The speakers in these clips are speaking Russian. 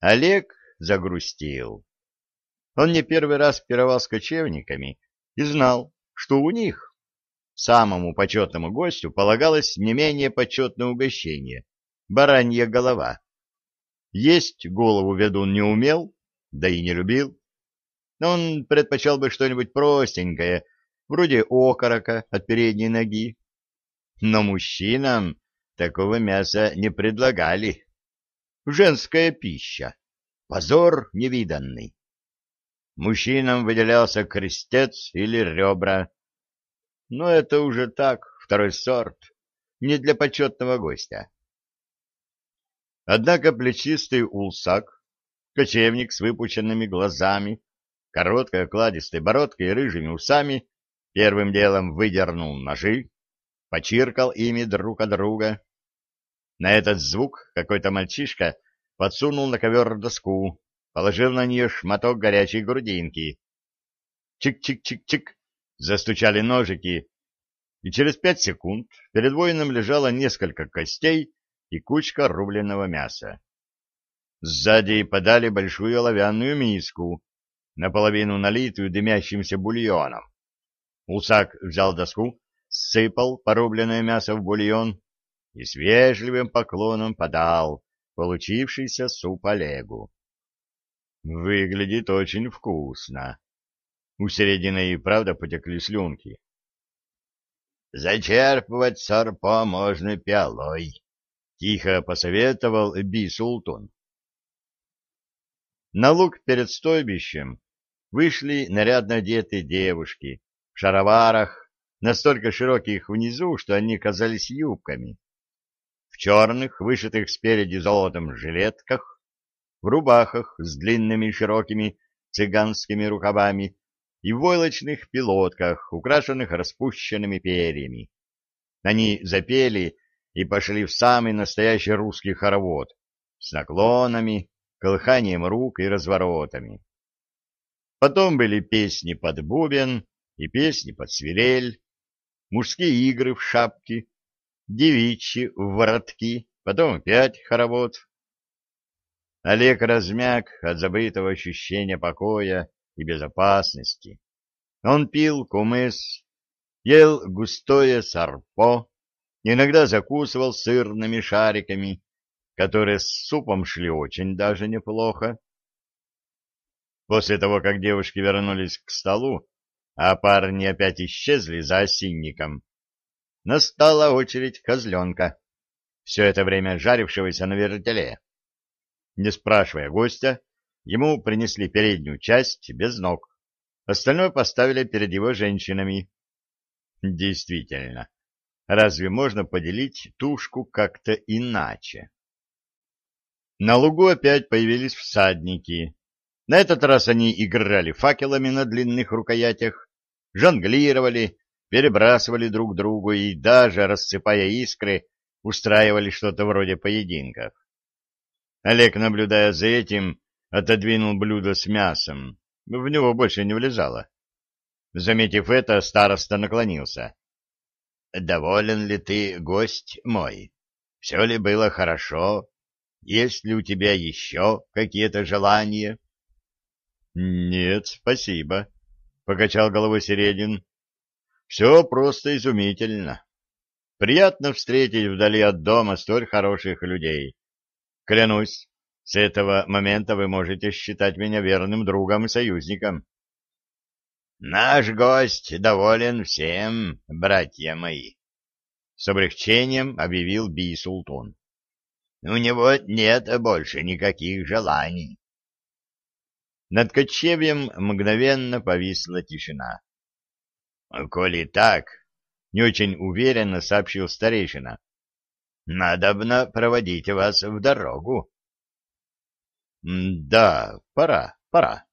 Олег загрустил. Он не первый раз пировал с кочевниками и знал, что у них самому почетному гостю полагалось не менее почетное угощение — баранья голова. Есть голову ведун не умел, да и не любил. Но он предпочел бы что-нибудь простенькое, вроде окорока от передней ноги. Но мужчинам такого мяса не предлагали. Женская пища. Позор невиданный. Мужчинам выделялся крестец или ребра. Но это уже так, второй сорт, не для почетного гостя. Однако плечистый улсак, кочевник с выпученными глазами, короткой окладистой бородкой и рыжими усами, первым делом выдернул ножи, почиркал ими друг от друга. На этот звук какой-то мальчишка подсунул на ковер доску, положил на нее шматок горячей грудинки. Чик-чик-чик-чик застучали ножики, и через пять секунд перед воином лежало несколько костей и кучка рубленного мяса. Сзади подали большую оловянную миску, наполовину налитую дымящимся бульоном. Усак взял доску, сыпал порубленное мясо в бульон и с вежливым поклоном подал получившийся суп Олегу. Выглядит очень вкусно. У середины и правда потекли слюнки. Зачерпывать сорпо можно пиалой, — тихо посоветовал Би-Султун. На луг перед стойбищем вышли нарядно одетые девушки в шароварах, настолько широких внизу, что они казались юбками, в черных, вышитых спереди золотом жилетках, в рубахах с длинными широкими цыганскими рукавами и в войлочных пилотках, украшенных распущенными перьями. Они запели и пошли в самый настоящий русский хоровод с наклонами, колыханием рук и разворотами. Потом были песни под бубен и песни под свирель, мужские игры в шапки, девичьи в воротки, потом опять хоровод. Олег размяк от забытого ощущения покоя и безопасности. Он пил кумыс, ел густое сарпо, иногда закусывал сырными шариками, которые с супом шли очень даже неплохо. После того, как девушки вернулись к столу, а парни опять исчезли за осинником, настала очередь козленка, все это время жарившегося на вертеле. Не спрашивая гостя, ему принесли переднюю часть без ног, остальное поставили перед его женщинами. Действительно, разве можно поделить тушку как-то иначе? На лугу опять появились всадники. На этот раз они играли факелами на длинных рукоятях, жонглировали, перебрасывали друг другу и даже, рассыпая искры, устраивали что-то вроде поединков. Олег, наблюдая за этим, отодвинул блюдо с мясом. В него больше не влезало. Заметив это, староста наклонился. — Доволен ли ты, гость мой? Все ли было хорошо? Есть ли у тебя еще какие-то желания? — Нет, спасибо, — покачал головой Середин. — Все просто изумительно. Приятно встретить вдали от дома столь хороших людей. Клянусь, с этого момента вы можете считать меня верным другом и союзником. — Наш гость доволен всем, братья мои, — с облегчением объявил Би-Султун. У него нет больше никаких желаний. Над кочевьем мгновенно повисла тишина. — Коли так, — не очень уверенно сообщил старейшина, — надобно проводить вас в дорогу. — Да, пора, пора.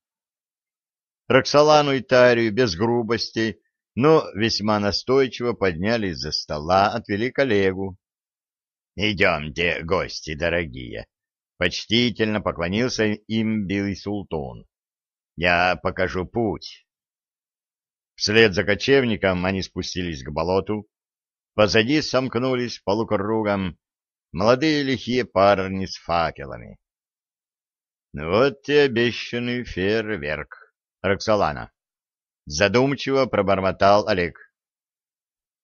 Роксолану и Тарию без грубости, но весьма настойчиво подняли из-за стола, отвели коллегу. — Идемте, гости дорогие! — почтительно поклонился им Билый Султун. — Я покажу путь. Вслед за кочевником они спустились к болоту. Позади сомкнулись полукругом молодые лихие парни с факелами. Вот и обещанный фейерверк, Роксолана. Задумчиво пробормотал Олег.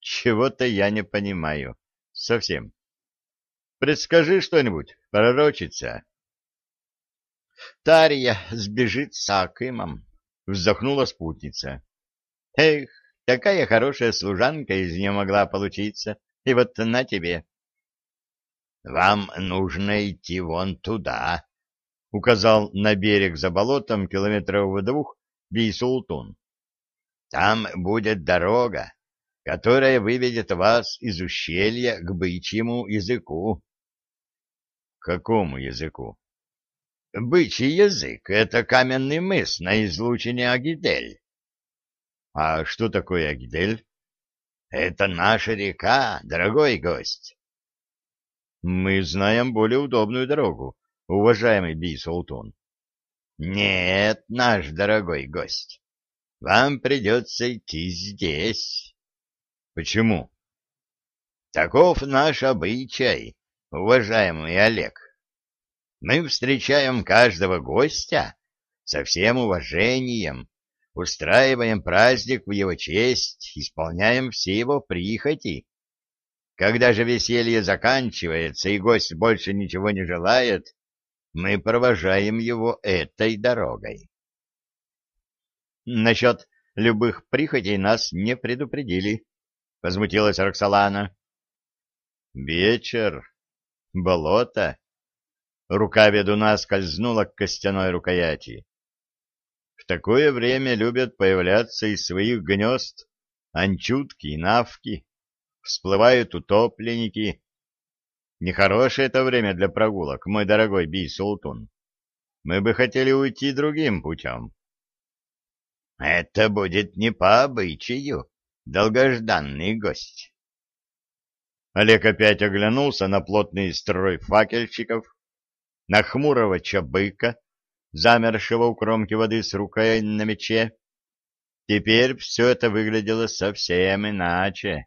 Чего-то я не понимаю. Совсем. Предскажи что-нибудь, пророчица. Тария сбежит с Акимом, вздохнула спутница. Эх, такая хорошая служанка из нее могла получиться, и вот на тебе. Вам нужно идти вон туда, указал на берег за болотом километров в двух Бейсултун. Там будет дорога, которая выведет вас из ущелья к бычьему языку. — Какому языку? — Бычий язык — это каменный мыс на излучине Агидель. — А что такое Агидель? — Это наша река, дорогой гость. — Мы знаем более удобную дорогу, уважаемый Бисултун. — Нет, наш дорогой гость, вам придется идти здесь. — Почему? — Таков наш обычай, уважаемый Олег. Мы встречаем каждого гостя со всем уважением, устраиваем праздник в его честь, исполняем все его прихоти. Когда же веселье заканчивается и гость больше ничего не желает, мы провожаем его этой дорогой. Насчет любых прихотей нас не предупредили, — возмутилась Роксолана. Вечер, болото, Рука ведуна скользнула к костяной рукояти. Такое время любят появляться из своих гнезд анчутки и навки, всплывают утопленники. Нехорошее это время для прогулок, мой дорогой Би-Султун. Мы бы хотели уйти другим путем. — Это будет не по обычаю, долгожданный гость. Олег опять оглянулся на плотный строй факельщиков, на хмурого чабыка, замершего у кромки воды с рукой на мече. Теперь все это выглядело совсем иначе.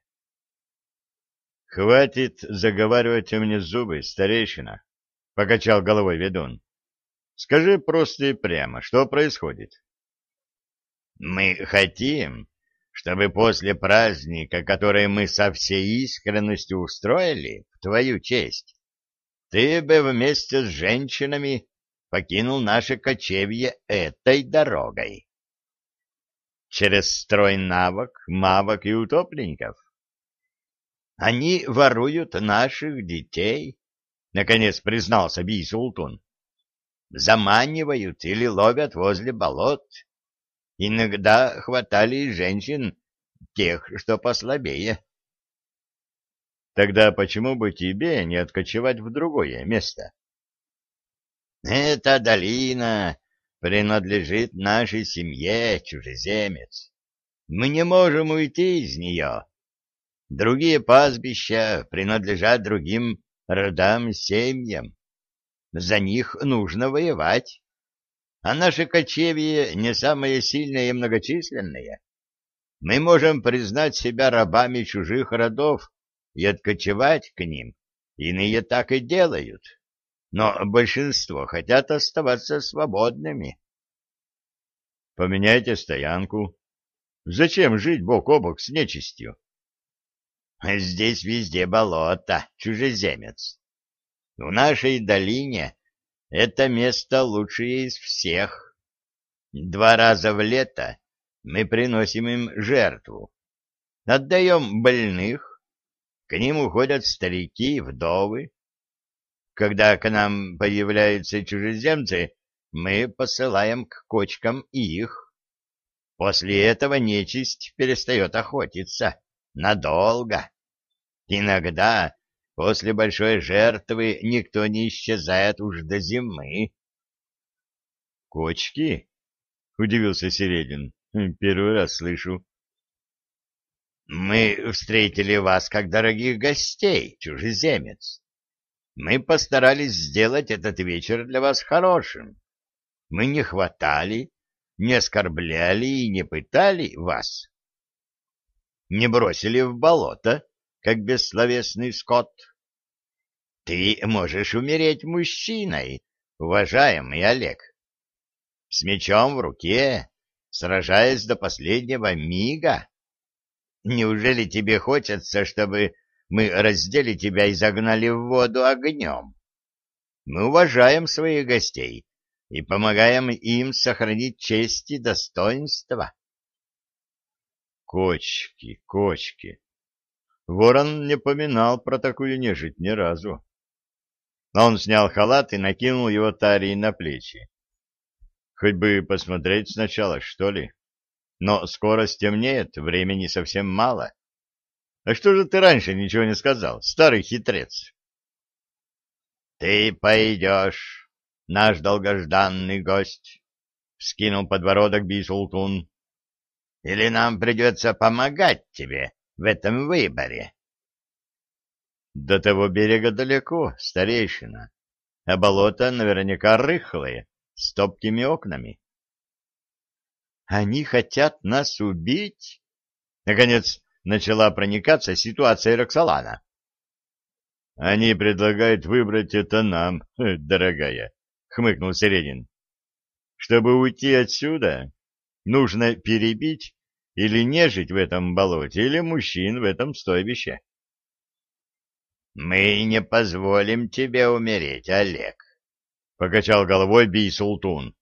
— Хватит заговаривать мне зубы, старейшина, — покачал головой ведун. — Скажи просто и прямо, что происходит? — Мы хотим, чтобы после праздника, который мы со всей искренностью устроили в твою честь, ты бы вместе с женщинами покинул наше кочевье этой дорогой. Через строй навок, мавок и утопленников. Они воруют наших детей, — наконец признался Бий-Султун. Заманивают или ловят возле болот. Иногда хватали и женщин, тех, что послабее. Тогда почему бы тебе не откочевать в другое место? Эта долина принадлежит нашей семье, чужеземец. Мы не можем уйти из нее. Другие пастбища принадлежат другим родам семьям. За них нужно воевать. А наши кочевья не самые сильные и многочисленные. Мы можем признать себя рабами чужих родов, и откочевать к ним. Иные так и делают, но большинство хотят оставаться свободными. Поменяйте стоянку. Зачем жить бок о бок с нечистью? Здесь везде болото, чужеземец. В нашей долине это место лучшее из всех. Два раза в лето мы приносим им жертву. Отдаем больных, к ним уходят старики, вдовы. Когда к нам появляются чужеземцы, мы посылаем к кочкам их. После этого нечисть перестает охотиться. Надолго. Иногда после большой жертвы никто не исчезает уж до зимы. — Кочки? — удивился Середин. — Первый раз слышу. Мы встретили вас как дорогих гостей, чужеземец. Мы постарались сделать этот вечер для вас хорошим. Мы не хватали, не оскорбляли и не пытали вас. Не бросили в болото, как бессловесный скот. Ты можешь умереть мужчиной, уважаемый Олег. С мечом в руке, сражаясь до последнего мига. Неужели тебе хочется, чтобы мы раздели тебя и загнали в воду огнем? Мы уважаем своих гостей и помогаем им сохранить честь и достоинство. Кочки, кочки. Ворон не поминал про такую нежить ни разу. Но он снял халат и накинул его Тарии на плечи. Хоть бы посмотреть сначала, что ли. Но скоро стемнеет, времени совсем мало. А что же ты раньше ничего не сказал, старый хитрец? Ты пойдешь, наш долгожданный гость, — вскинул подбородок Бисултун. Или нам придется помогать тебе в этом выборе? До того берега далеко, старейшина, а болото наверняка рыхлое, с топкими окнами. Они хотят нас убить? Наконец начала проникаться ситуация Роксолана. Они предлагают выбрать это нам, дорогая, хмыкнул Середин. Чтобы уйти отсюда, нужно перебить или нежить в этом болоте, или мужчин в этом стойбище. Мы не позволим тебе умереть, Олег, покачал головой Бий-Султун.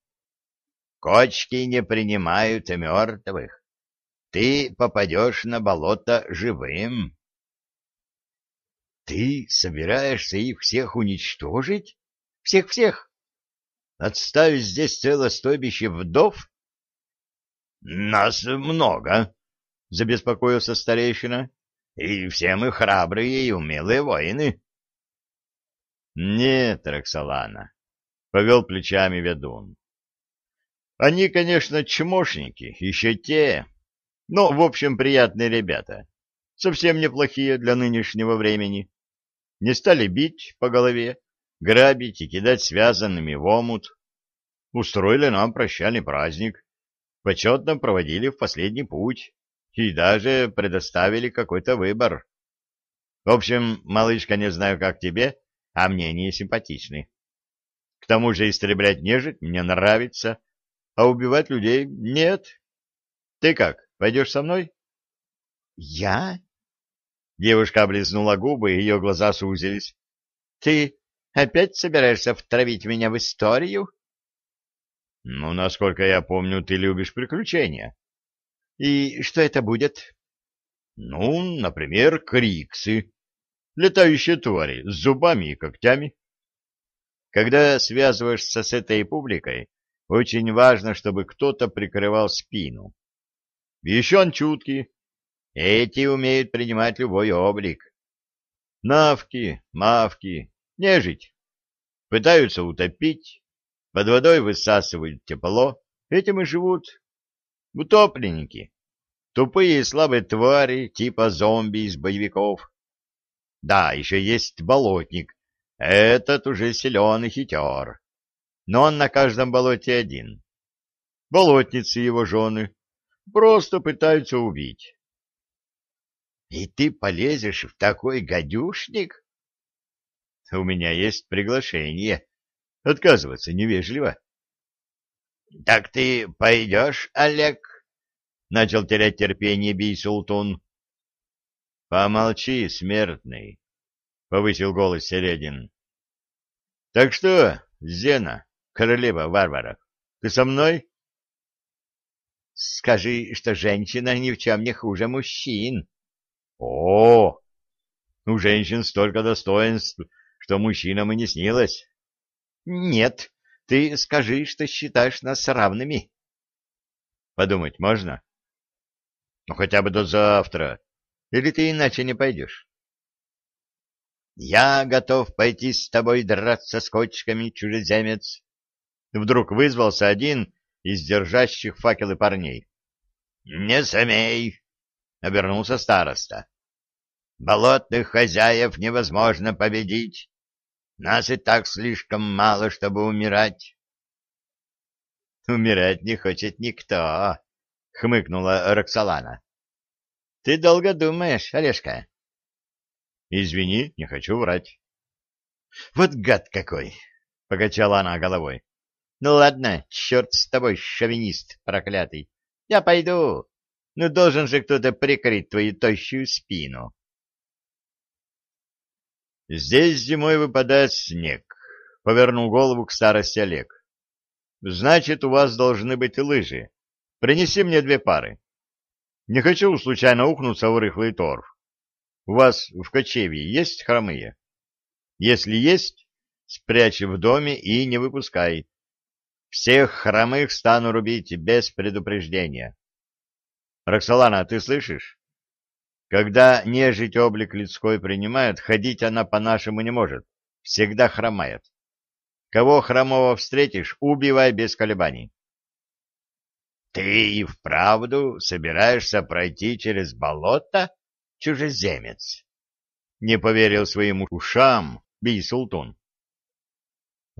Кочки не принимают мертвых. Ты попадешь на болото живым. Ты собираешься их всех уничтожить? Всех-всех? Отставить здесь целое стойбище вдов? Нас много, забеспокоился старейшина. И все мы храбрые и умелые воины. Нет, Роксолана, повел плечами ведун. Они, конечно, чмошники, еще те, но, в общем, приятные ребята. Совсем неплохие для нынешнего времени. Не стали бить по голове, грабить и кидать связанными в омут. Устроили нам прощальный праздник, почетно проводили в последний путь и даже предоставили какой-то выбор. В общем, малышка, не знаю, как тебе, а мне не симпатичны. К тому же истреблять нежить мне нравится, а убивать людей нет. Ты как, пойдешь со мной? Я? Девушка облизнула губы, и ее глаза сузились. Ты опять собираешься втравить меня в историю? Ну, насколько я помню, ты любишь приключения. И что это будет? Ну, например, криксы. Летающие твари с зубами и когтями. Когда связываешься с этой публикой, очень важно, чтобы кто-то прикрывал спину. Еще он чуткий. Эти умеют принимать любой облик. Навки, мавки, нежить. Пытаются утопить, под водой высасывают тепло, этим и живут. Утопленники. Тупые и слабые твари, типа зомби из боевиков. Да, еще есть болотник. Этот уже силен и хитер но он на каждом болоте один. Болотницы его жены просто пытаются убить. — И ты полезешь в такой гадюшник? — У меня есть приглашение. Отказываться невежливо. — Так ты пойдешь, Олег? — начал терять терпение Бий-Султун. — Помолчи, смертный, — повысил голос Середин. — Так что, Зена, королева варваров. Ты со мной? Скажи, что женщина ни в чем не хуже мужчин. О, у женщин столько достоинств, что мужчинам и не снилось. Нет, ты скажи, что считаешь нас равными. Подумать можно? Ну, хотя бы до завтра. Или ты иначе не пойдешь? Я готов пойти с тобой драться с кочками, чужеземец. Вдруг вызвался один из держащих факелы парней. — Не смей! — обернулся староста. — Болотных хозяев невозможно победить. Нас и так слишком мало, чтобы умирать. — Умирать не хочет никто, — хмыкнула Роксолана. — Ты долго думаешь, Олежка? — Извини, не хочу врать. — Вот гад какой! покачала она головой. Ну ладно, черт с тобой, шовинист проклятый. Я пойду. Ну должен же кто-то прикрыть твою тощую спину. Здесь зимой выпадает снег, повернул голову к старости Олег. Значит, у вас должны быть лыжи. Принеси мне две пары. Не хочу случайно ухнуться в рыхлый торф. У вас в кочевье есть хромые? Если есть, спрячь в доме и не выпускай. Всех хромых стану рубить без предупреждения. Роксолана, ты слышишь? Когда нежить облик людской принимает, ходить она по-нашему не может, всегда хромает. Кого хромого встретишь, убивай без колебаний. — Ты и вправду собираешься пройти через болото, чужеземец? — не поверил своим ушам Бий-Султун. —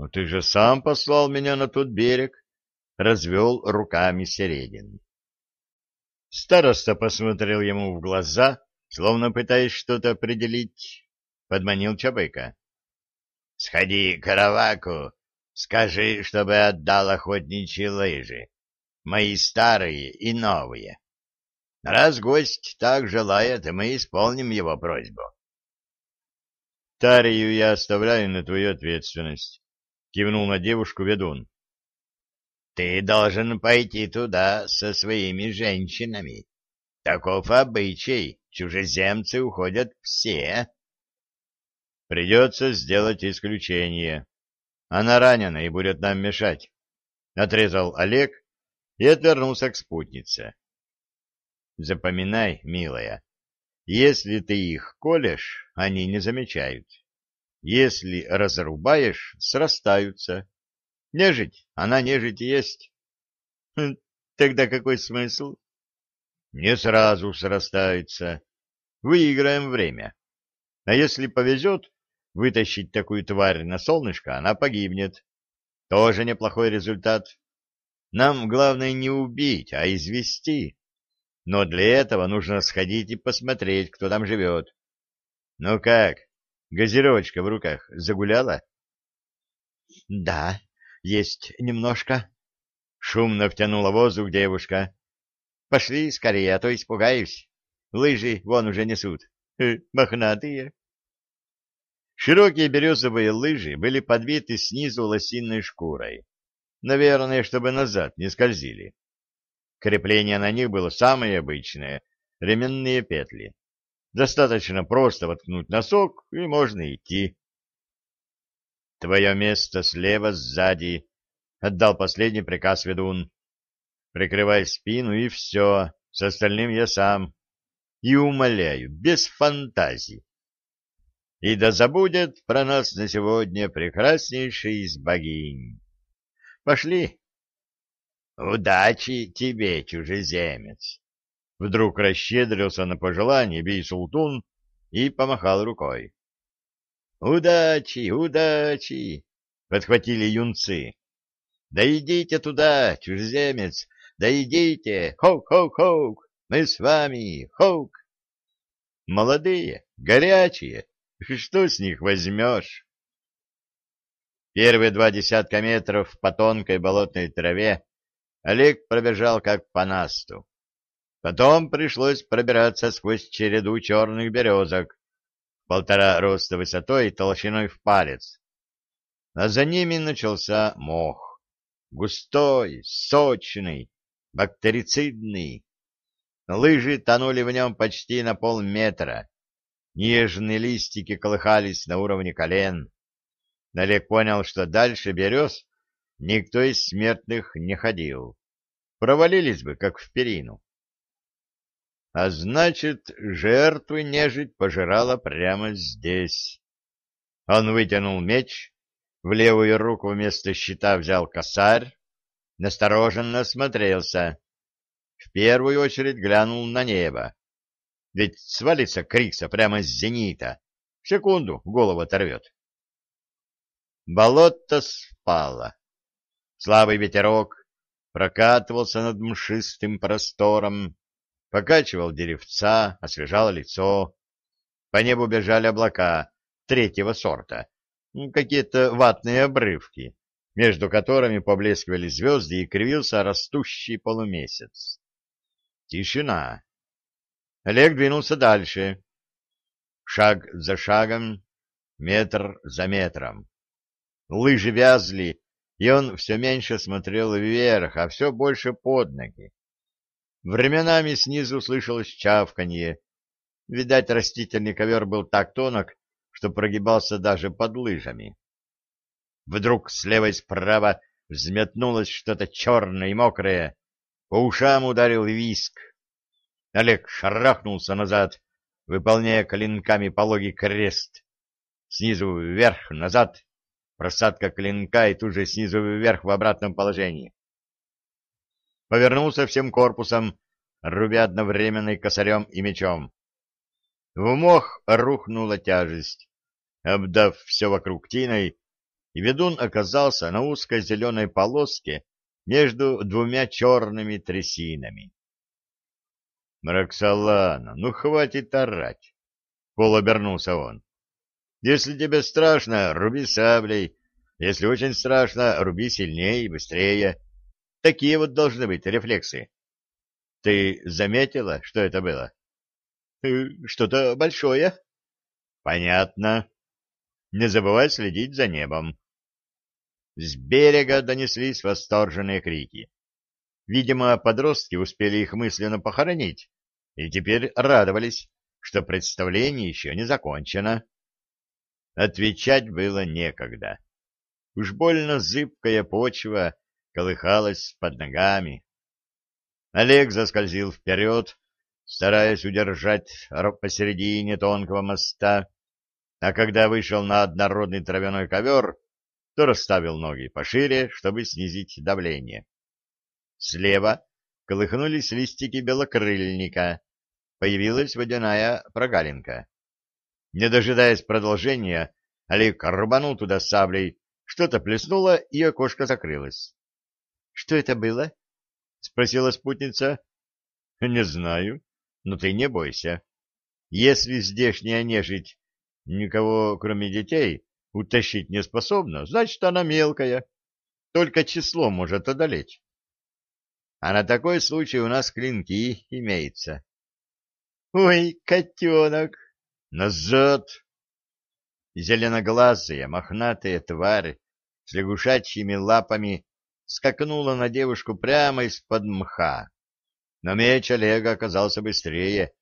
Ну ты же сам послал меня на тот берег, — развел руками Середин. Староста посмотрел ему в глаза, словно пытаясь что-то определить, подманил Чабыка. — Сходи к Караваку, скажи, чтобы отдал охотничьи лыжи, мои старые и новые. Раз гость так желает, мы исполним его просьбу. — Тарию я оставляю на твою ответственность, — кивнул на девушку ведун. Ты должен пойти туда со своими женщинами. Таков обычай, чужеземцы уходят все. Придется сделать исключение. Она ранена и будет нам мешать. Отрезал Олег и отвернулся к спутнице. Запоминай, милая, если ты их колешь, они не замечают. Если разрубаешь, срастаются. Нежить, она нежить есть. Хм, тогда какой смысл? Не сразу срастается. Выиграем время. А если повезет, вытащить такую тварь на солнышко, она погибнет. Тоже неплохой результат. Нам главное не убить, а извести. Но для этого нужно сходить и посмотреть, кто там живет. Ну как, газировочка в руках загуляла? — Да, есть немножко. Шумно втянула воздух девушка. Пошли скорее, а то испугаюсь. Лыжи вон уже несут. Э, мохнатые. Широкие березовые лыжи были подбиты снизу лосиной шкурой. Наверное, чтобы назад не скользили. Крепление на них было самое обычное — ременные петли. Достаточно просто воткнуть носок, и можно идти. Твое место слева сзади, — отдал последний приказ ведун. Прикрывай спину, и все, с остальным я сам. И умоляю, без фантазий. И да забудет про нас на сегодня прекраснейший из богинь. Пошли. Удачи тебе, чужеземец. Вдруг расщедрился на пожелание Бей-Султун и помахал рукой. «Удачи, удачи!» — подхватили юнцы. «Да идите туда, чужеземец, да идите! Хоук-хоук-хоук! Мы с вами! Хоук!» Молодые, горячие, что с них возьмешь? Первые два десятка метров по тонкой болотной траве Олег пробежал как по насту. Потом пришлось пробираться сквозь череду черных березок, полтора роста высотой и толщиной в палец. А за ними начался мох. Густой, сочный, бактерицидный. Лыжи тонули в нем почти на полметра. Нежные листики колыхались на уровне колен. Олег понял, что дальше берез никто из смертных не ходил. Провалились бы, как в перину. А значит, жертвы нежить пожирала прямо здесь. Он вытянул меч, в левую руку вместо щита взял косарь, настороженно осмотрелся. В первую очередь глянул на небо. Ведь свалится Крикса прямо с зенита. В секунду голову оторвет. Болото спало. Слабый ветерок прокатывался над мшистым простором, покачивал деревца, освежал лицо. По небу бежали облака третьего сорта, какие-то ватные обрывки, между которыми поблескивали звезды и кривился растущий полумесяц. Тишина. Олег двинулся дальше. Шаг за шагом, метр за метром. Лыжи вязли, и он все меньше смотрел вверх, а все больше под ноги. Временами снизу слышалось чавканье. Видать, растительный ковер был так тонок, что прогибался даже под лыжами. Вдруг слева и справа взметнулось что-то черное и мокрое. По ушам ударил виск. Олег шарахнулся назад, выполняя клинками пологий крест. Снизу вверх, назад, просадка клинка и тут же снизу вверх в обратном положении повернулся всем корпусом, рубя одновременно и косарем, и мечом. В мох рухнула тяжесть, обдав все вокруг тиной, и ведун оказался на узкой зеленой полоске между двумя черными трясинами. — Роксолана, ну хватит орать! — полуобернулся он. — Если тебе страшно, руби саблей. Если очень страшно, руби сильнее и быстрее. Такие вот должны быть рефлексы. Ты заметила, что это было? Э, что-то большое. Понятно. Не забывай следить за небом. С берега донеслись восторженные крики. Видимо, подростки успели их мысленно похоронить и теперь радовались, что представление еще не закончено. Отвечать было некогда. Уж больно зыбкая почва колыхалась под ногами. Олег заскользил вперед, стараясь удержать посередине тонкого моста, а когда вышел на однородный травяной ковер, то расставил ноги пошире, чтобы снизить давление. Слева колыхнулись листики белокрыльника, появилась водяная прогалинка. Не дожидаясь продолжения, Олег рубанул туда саблей, что-то плеснуло, и окошко закрылось. Что это было? — спросила спутница. — Не знаю, но ты не бойся. Если здешняя нежить никого, кроме детей, утащить не способна, значит, она мелкая. Только число может одолеть. А на такой случай у нас клинки имеются. — Ой, котенок! Назад! Зеленоглазая, мохнатая тварь с лягушачьими лапами скакнула на девушку прямо из-под мха. Но меч Олега оказался быстрее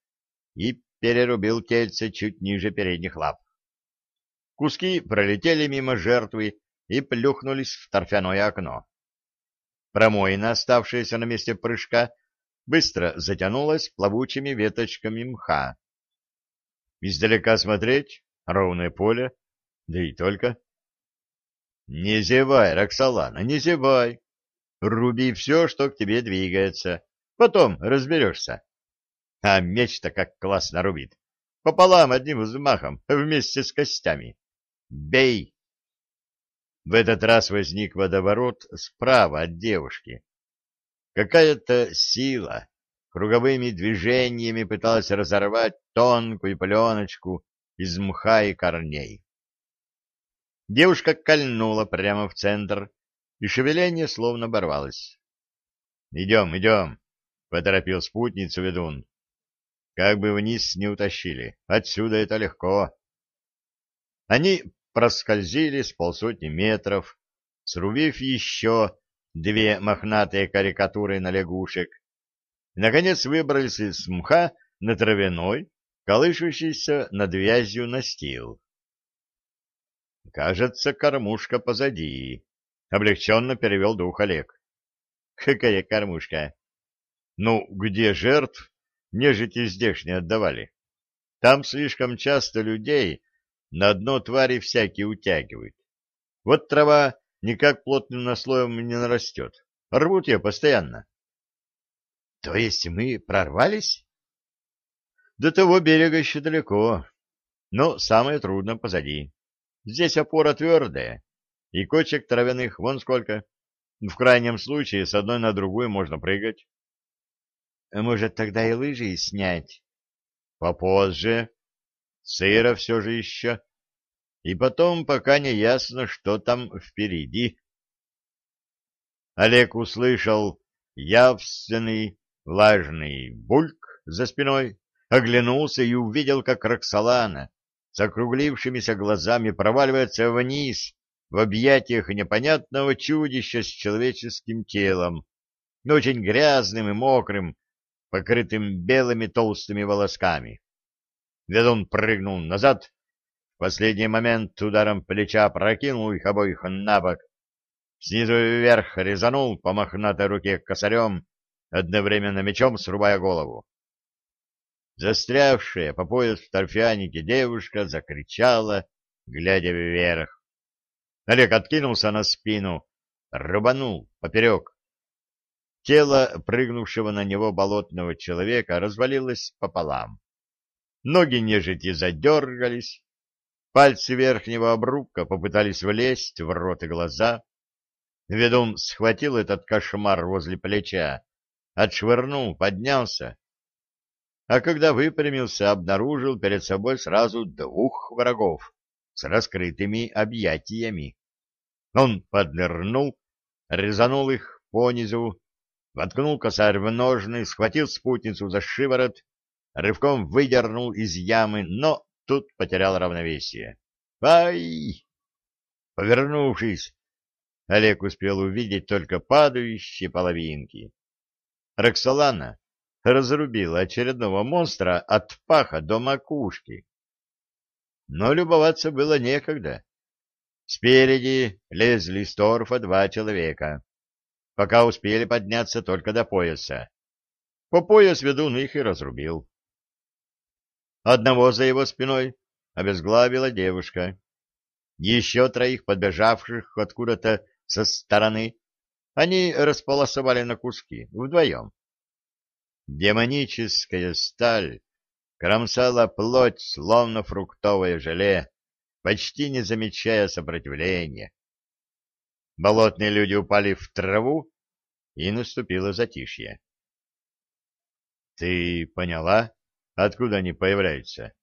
и перерубил тельце чуть ниже передних лап. Куски пролетели мимо жертвы и плюхнулись в торфяное окно. Промоина, оставшаяся на месте прыжка, быстро затянулась плавучими веточками мха. Издалека смотреть — ровное поле, да и только. Не зевай, Роксолана, не зевай. Руби все, что к тебе двигается. Потом разберешься. А меч-то как классно рубит. Пополам одним взмахом, вместе с костями. Бей! В этот раз возник водоворот справа от девушки. Какая-то сила круговыми движениями пыталась разорвать тонкую пленочку из мха и корней. Девушка кольнула прямо в центр, и шевеление словно оборвалось. — Идем, идем, — поторопил спутницу ведун. — Как бы вниз не утащили, отсюда это легко. Они проскользили с полсотни метров, срубив еще две мохнатые карикатуры на лягушек, наконец, выбрались из мха на травяной, колышущийся над вязью настил. Кажется, кормушка позади. Облегченно перевел дух Олег. Какая кормушка? Ну, где жертв нежити здешние отдавали? Там слишком часто людей на дно твари всякие утягивают. Вот трава никак плотным наслоем не нарастет. Рвут ее постоянно. — То есть мы прорвались? — До того берега еще далеко, но самое трудное позади. Здесь опора твердая, и кочек травяных вон сколько. В крайнем случае с одной на другую можно прыгать. Может, тогда и лыжи снять? Попозже. Сыро все же еще. и потом пока не ясно, что там впереди. Олег услышал явственный влажный бульк за спиной, оглянулся и увидел, как Роксолана с округлившимися глазами проваливается вниз в объятиях непонятного чудища с человеческим телом, но очень грязным и мокрым, покрытым белыми толстыми волосками. Ведун прыгнул назад, в последний момент ударом плеча прокинул их обоих на бок, снизу вверх резанул по мохнатой руке косарем, одновременно мечом срубая голову. Застрявшая по пояс в торфянике девушка закричала, глядя вверх. Олег откинулся на спину, рубанул поперек. Тело прыгнувшего на него болотного человека развалилось пополам. Ноги нежити задергались, пальцы верхнего обрубка попытались влезть в рот и глаза. Ведун схватил этот кошмар возле плеча, отшвырнул, поднялся. А когда выпрямился, обнаружил перед собой сразу двух врагов с раскрытыми объятиями. Он поднырнул, резанул их понизу, воткнул косарь в ножны, схватил спутницу за шиворот, рывком выдернул из ямы, но тут потерял равновесие. «Ай!» Повернувшись, Олег успел увидеть только падающие половинки. Роксолана разрубила очередного монстра от паха до макушки. Но любоваться было некогда. Спереди лезли из торфа два человека, пока успели подняться только до пояса. По пояс ведун их и разрубил. Одного за его спиной обезглавила девушка. Еще троих, подбежавших откуда-то со стороны, они располосовали на куски, вдвоем. Демоническая сталь кромсала плоть, словно фруктовое желе, почти не замечая сопротивления. Болотные люди упали в траву, и наступило затишье. — Ты поняла, откуда они появляются?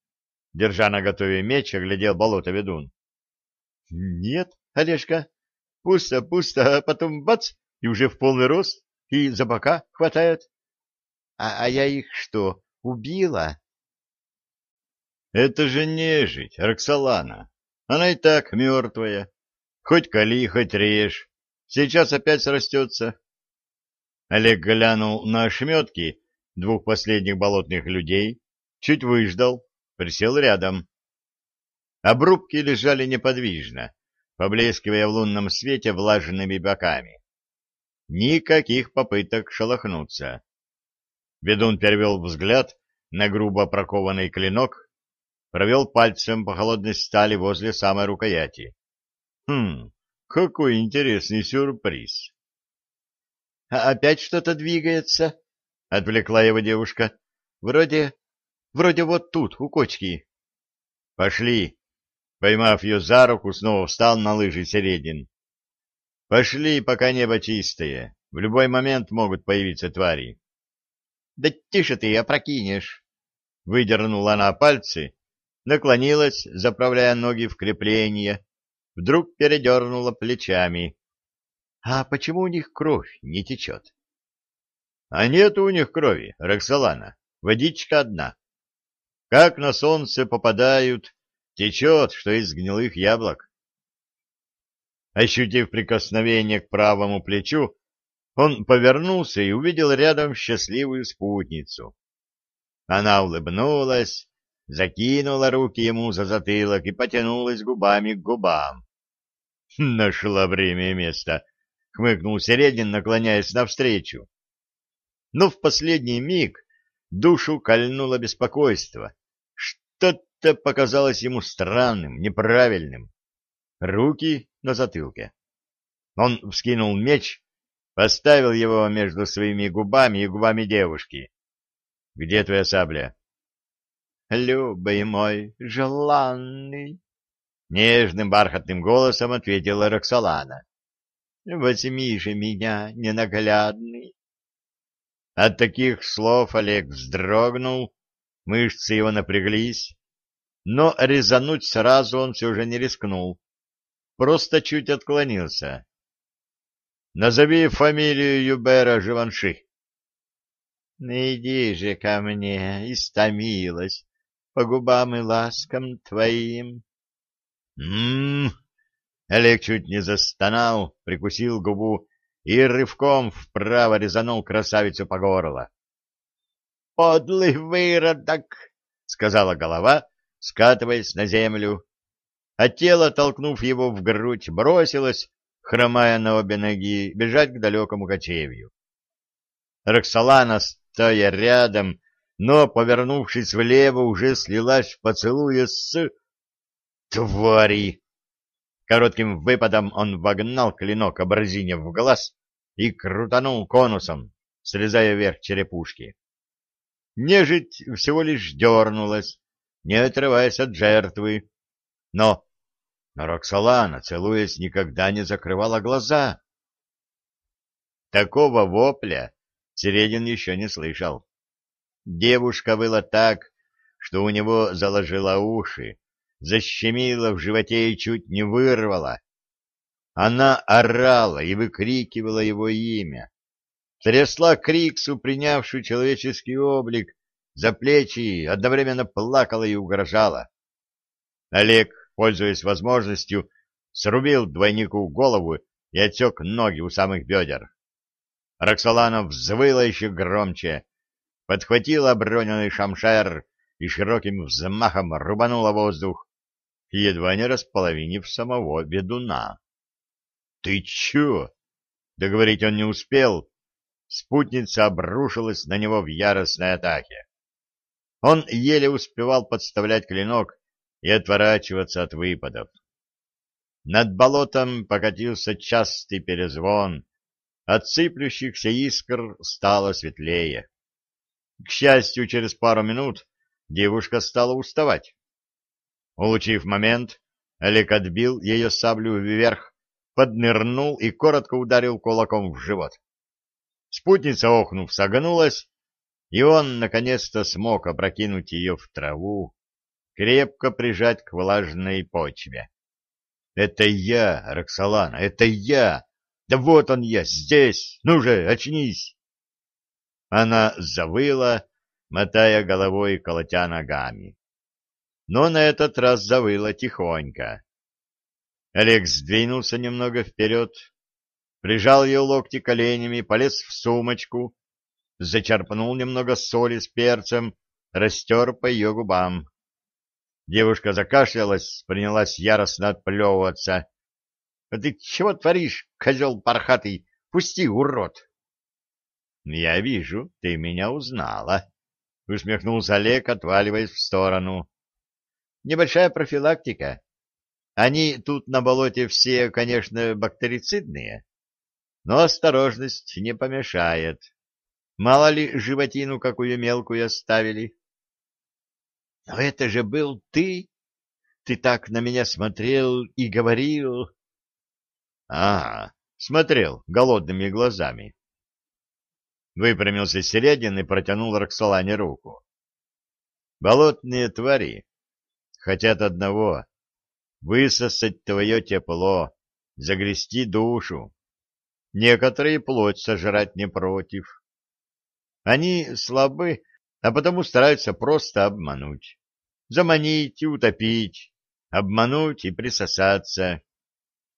Держа на готове меч, оглядел болото ведун. — Нет, Олежка, пусто, пусто, а потом бац, и уже в полный рост, и за бока хватает. А, а я их что, убила? Это же нежить, Роксолана. Она и так мертвая. Хоть кали, хоть режь. Сейчас опять срастется. Олег глянул на ошметки двух последних болотных людей, чуть выждал, присел рядом. Обрубки лежали неподвижно, поблескивая в лунном свете влажными боками. Никаких попыток шелохнуться. Ведун перевел взгляд на грубо прокованный клинок, провел пальцем по холодной стали возле самой рукояти. Хм, какой интересный сюрприз. — А опять что-то двигается? — отвлекла его девушка. — Вроде... вроде вот тут, у кочки. — Пошли. Поймав ее за руку, снова встал на лыжи Середин. — Пошли, пока небо чистое. В любой момент могут появиться твари. — Да тише ты, опрокинешь. Выдернула она пальцы, наклонилась, заправляя ноги в крепление, вдруг передернула плечами. А почему у них кровь не течет? А нет у них крови, Роксолана, водичка одна. Как на солнце попадают, течет, что из гнилых яблок. Ощутив прикосновение к правому плечу, он повернулся и увидел рядом счастливую спутницу. Она улыбнулась, закинула руки ему за затылок и потянулась губами к губам. Нашла время и место хмыкнул Середин, наклоняясь навстречу. Но в последний миг душу кольнуло беспокойство. Что-то показалось ему странным, неправильным. Руки на затылке. Он вскинул меч, поставил его между своими губами и губами девушки. — Где твоя сабля? — Любый мой, желанный! — нежным бархатным голосом ответила Роксолана. Возьми же меня, ненаглядный. От таких слов Олег вздрогнул, мышцы его напряглись. но резануть сразу он все же не рискнул. Просто чуть отклонился. «Назови фамилию Юбера Живанши». «Иди же ко мне, истомилась, по губам и ласкам твоим». «М-м-м!» Олег чуть не застонал, прикусил губу и рывком вправо резанул красавицу по горло. «Подлый выродок!» — сказала голова, скатываясь на землю. А тело, толкнув его в грудь, бросилось, хромая на обе ноги, бежать к далекому кочевью. Роксолана, стоя рядом, но, повернувшись влево, уже слилась в поцелуе с... Твари! Коротким выпадом он вогнал клинок образине в глаз и крутанул конусом, срезая вверх черепушки. Нежить всего лишь дернулась, не отрываясь от жертвы. Но Роксолана, целуясь, никогда не закрывала глаза. Такого вопля Середин еще не слышал. Девушка была так, что у него заложила уши, защемила в животе и чуть не вырвала. Она орала и выкрикивала его имя. Трясла Криксу, принявшую человеческий облик, за плечи, одновременно плакала и угрожала. Олег, пользуясь возможностью, срубил двойнику голову и отсек ноги у самых бедер. Роксолана взвыла еще громче, подхватила броненный шамшер и широким взмахом рубанула воздух, едва не располовинив самого ведуна. — Ты чё? — договорить он не успел. Спутница обрушилась на него в яростной атаке. Он еле успевал подставлять клинок и отворачиваться от выпадов. Над болотом покатился частый перезвон, от сыплющихся искр стало светлее. К счастью, через пару минут девушка стала уставать. Улучив момент, Олег отбил ее саблю вверх, поднырнул и коротко ударил кулаком в живот. Спутница, охнув, согнулась, и он, наконец-то, смог опрокинуть ее в траву, крепко прижать к влажной почве. — Это я, Роксолана, это я! Да вот он я, здесь! Ну же, очнись! Она завыла, мотая головой и колотя ногами но на этот раз завыла тихонько. Олег сдвинулся немного вперед, прижал ее локти коленями, полез в сумочку, зачерпнул немного соли с перцем, растер по ее губам. Девушка закашлялась, принялась яростно отплевываться. — А ты чего творишь, козел пархатый? Пусти, урод! — Я вижу, ты меня узнала, — усмехнулся Олег, отваливаясь в сторону небольшая профилактика. Они тут на болоте все, конечно, бактерицидные, но осторожность не помешает. Мало ли животину какую мелкую оставили. — Но это же был ты! Ты так на меня смотрел и говорил. — А, смотрел голодными глазами. Выпрямился Середин и протянул Роксолане руку. Болотные твари хотят одного — высосать твое тепло, загрести душу. Некоторые плоть сожрать не против. Они слабы, а потому стараются просто обмануть. Заманить и утопить, обмануть и присосаться.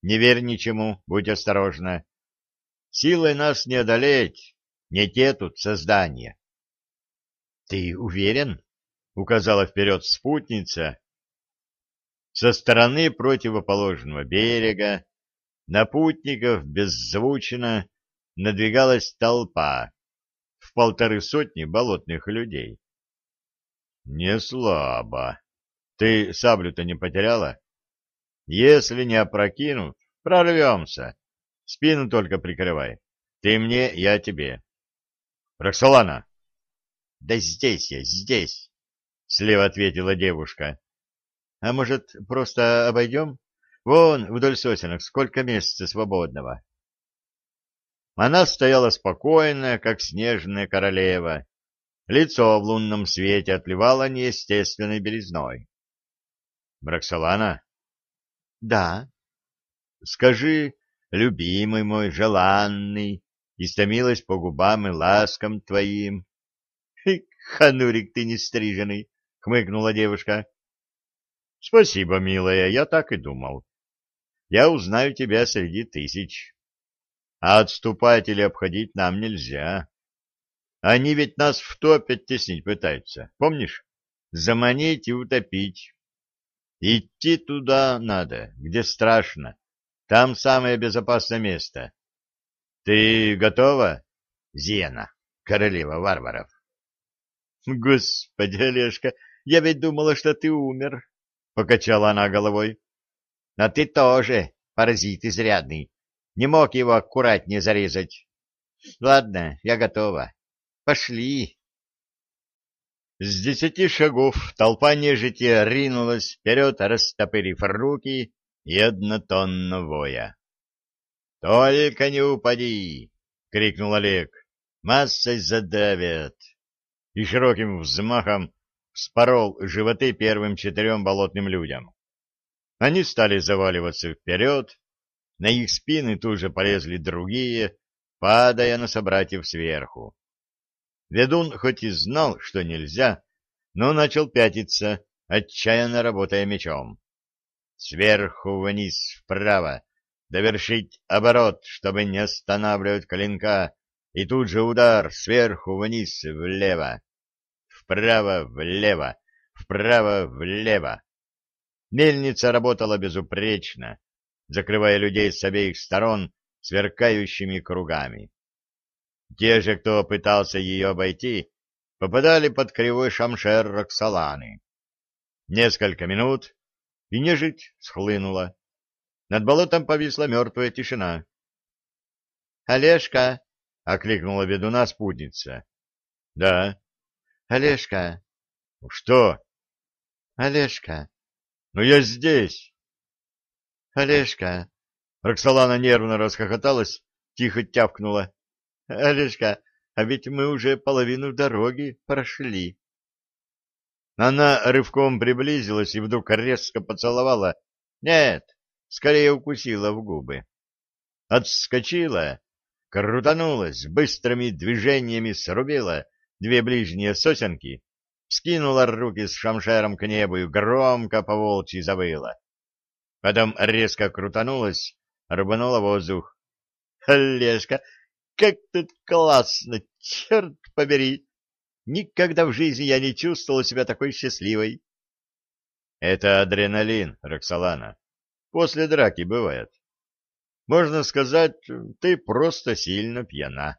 Не верь ничему, будь осторожна. Силой нас не одолеть, не те тут создания. — Ты уверен? — указала вперед спутница, со стороны противоположного берега на путников беззвучно надвигалась толпа в полторы сотни болотных людей. — Не слабо. Ты саблю-то не потеряла? Если не опрокинут, прорвемся. Спину только прикрывай. Ты мне, я тебе. Роксолана! — Да здесь я, здесь! — слева ответила девушка. А может, просто обойдем? Вон, вдоль сосенок, сколько места свободного. Она стояла спокойная, как снежная королева. Лицо в лунном свете отливало неестественной белизной. Браксалана? Да. Скажи, любимый мой, желанный, истомилась по губам и ласкам твоим. — Ханурик ты не стриженный, — хмыкнула девушка. — Спасибо, милая, я так и думал. Я узнаю тебя среди тысяч. А отступать или обходить нам нельзя. Они ведь нас в топь оттеснить пытаются, помнишь? Заманить и утопить. Идти туда надо, где страшно. Там самое безопасное место. Ты готова, Зена, королева варваров? Господи, Олежка, я ведь думала, что ты умер, покачала она головой. А ты тоже, паразит изрядный. Не мог его аккуратнее зарезать. Ладно, я готова. Пошли. С десяти шагов толпа нежити ринулась вперед, растопырив руки и однотонно воя. — Только не упади! — крикнул Олег. — Массой задавят! И широким взмахом вспорол животы первым четырем болотным людям. Они стали заваливаться вперед, на их спины тут же полезли другие, падая на собратьев сверху. Ведун хоть и знал, что нельзя, но начал пятиться, отчаянно работая мечом. Сверху вниз вправо, довершить оборот, чтобы не останавливать клинка, и тут же удар сверху вниз влево, вправо-влево, вправо-влево. Мельница работала безупречно, закрывая людей с обеих сторон сверкающими кругами. Те же, кто пытался ее обойти, попадали под кривой шамшер Роксоланы. Несколько минут, и нежить схлынула. Над болотом повисла мертвая тишина. — Олежка! — окликнула ведуна спутница. — Да. — Олежка! — Что? — Олежка! — Ну я здесь! — Олежка! Роксолана нервно расхохоталась, тихо тявкнула. Олежка, а ведь мы уже половину дороги прошли. Она рывком приблизилась и вдруг резко поцеловала. Нет, скорее укусила в губы. Отскочила, крутанулась, быстрыми движениями срубила две ближние сосенки, скинула руки с шамшером к небу и громко по волчьи завыла. Потом резко крутанулась, рубанула воздух. — Олежка, как тут классно, черт побери! Никогда в жизни я не чувствовала себя такой счастливой. Это адреналин, Роксолана. После драки бывает. Можно сказать, ты просто сильно пьяна.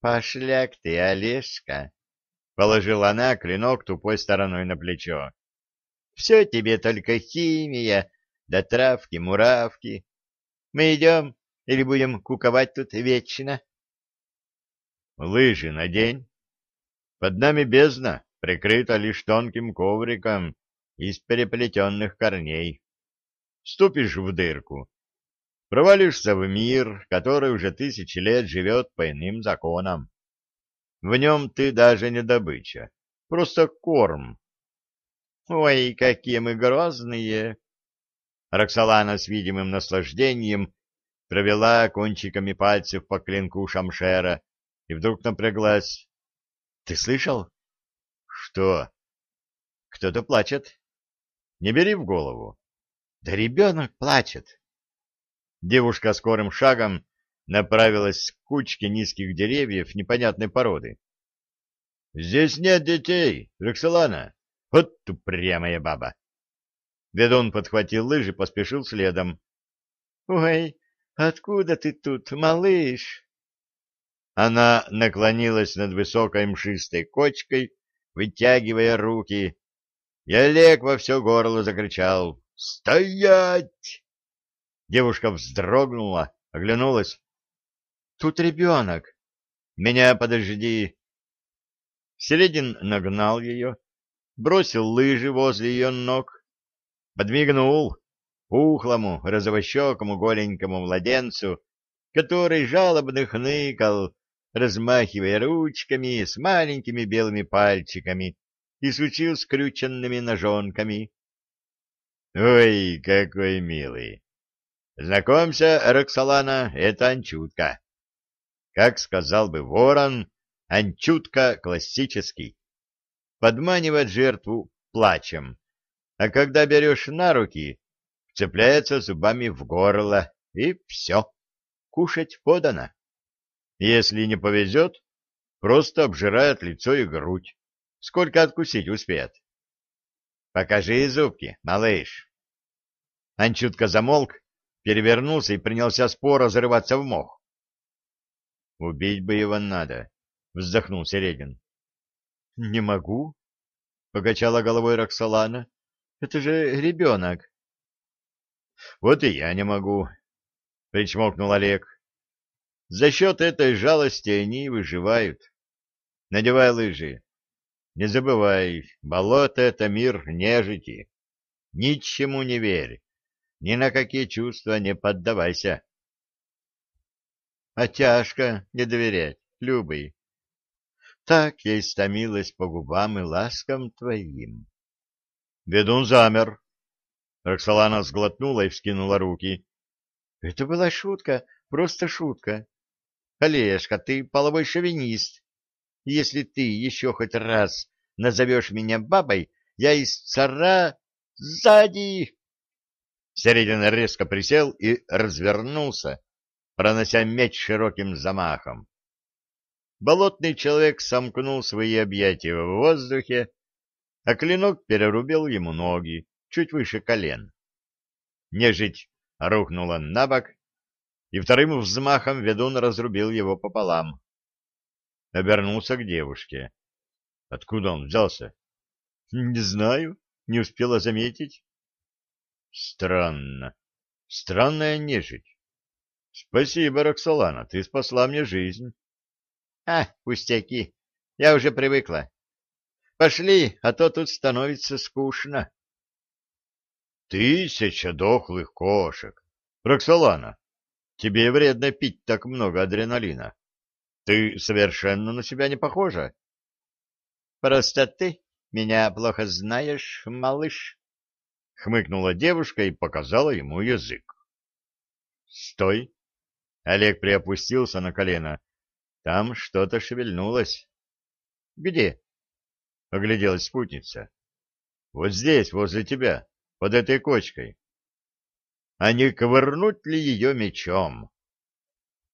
Пошляк ты, Олежка! Положила она клинок тупой стороной на плечо. Все тебе только химия, да травки-муравки. Мы идем или будем куковать тут вечно? Лыжи надень. Под нами бездна, прикрыта лишь тонким ковриком из переплетенных корней. Ступишь в дырку, провалишься в мир, который уже тысячи лет живет по иным законам. В нем ты даже не добыча, просто корм. Ой, какие мы грозные! Роксолана с видимым наслаждением провела кончиками пальцев по клинку шамшера и вдруг напряглась. — Ты слышал? — Что? — Кто-то плачет. — Не бери в голову. — Да ребенок плачет. Девушка скорым шагом направилась к кучке низких деревьев непонятной породы. — Здесь нет детей, Роксолана. Вот упрямая баба. Ведун подхватил лыжи, поспешил следом. — Ой, Откуда ты тут, малыш? Она наклонилась над высокой мшистой кочкой, вытягивая руки, и Олег во все горло закричал «Стоять!». Девушка вздрогнула, оглянулась. «Тут ребенок! Меня подожди!» Середин нагнал ее, бросил лыжи возле ее ног, подмигнул, пухлому, розовощекому, голенькому младенцу, который жалобно хныкал, размахивая ручками с маленькими белыми пальчиками и сучил скрюченными ножонками. Ой, какой милый! Знакомься, Роксолана, это Анчутка. Как сказал бы ворон, Анчутка классический. Подманивает жертву плачем, а когда берешь на руки, цепляется зубами в горло, и все, кушать подано. Если не повезет, просто обжирает лицо и грудь. Сколько откусить успеет? Покажи зубки, малыш. Анчутка замолк, перевернулся и принялся споро зарываться в мох. Убить бы его надо, вздохнул Середин. Не могу, покачала головой Роксолана. Это же ребенок. Вот и я не могу, причмокнул Олег. За счет этой жалости они выживают. Надевай лыжи. Не забывай, болото — это мир нежити. Ничему не верь, ни на какие чувства не поддавайся. А тяжко не доверять, Любый. Так я истомилась по губам и ласкам твоим. Ведун замер. Роксолана сглотнула и вскинула руки. — Это была шутка, просто шутка. Олежка, ты половой шовинист. Если ты еще хоть раз назовешь меня бабой, я из цара сзади. Середина резко присел и развернулся, пронося меч широким замахом. Болотный человек сомкнул свои объятия в воздухе, а клинок перерубил ему ноги чуть выше колен. Нежить рухнула на бок, и вторым взмахом ведун разрубил его пополам. Обернулся к девушке. Откуда он взялся? — Не знаю, не успела заметить. — Странно. Странная нежить. Спасибо, Роксолана, ты спасла мне жизнь. — А, пустяки, я уже привыкла. Пошли, а то тут становится скучно. — Тысяча дохлых кошек. Роксолана, тебе вредно пить так много адреналина. Ты совершенно на себя не похожа. — Просто ты меня плохо знаешь, малыш, — хмыкнула девушка и показала ему язык. — Стой! Олег приопустился на колено. Там что-то шевельнулось. — Где? — огляделась спутница. — Вот здесь, возле тебя, под этой кочкой. — А не ковырнуть ли ее мечом?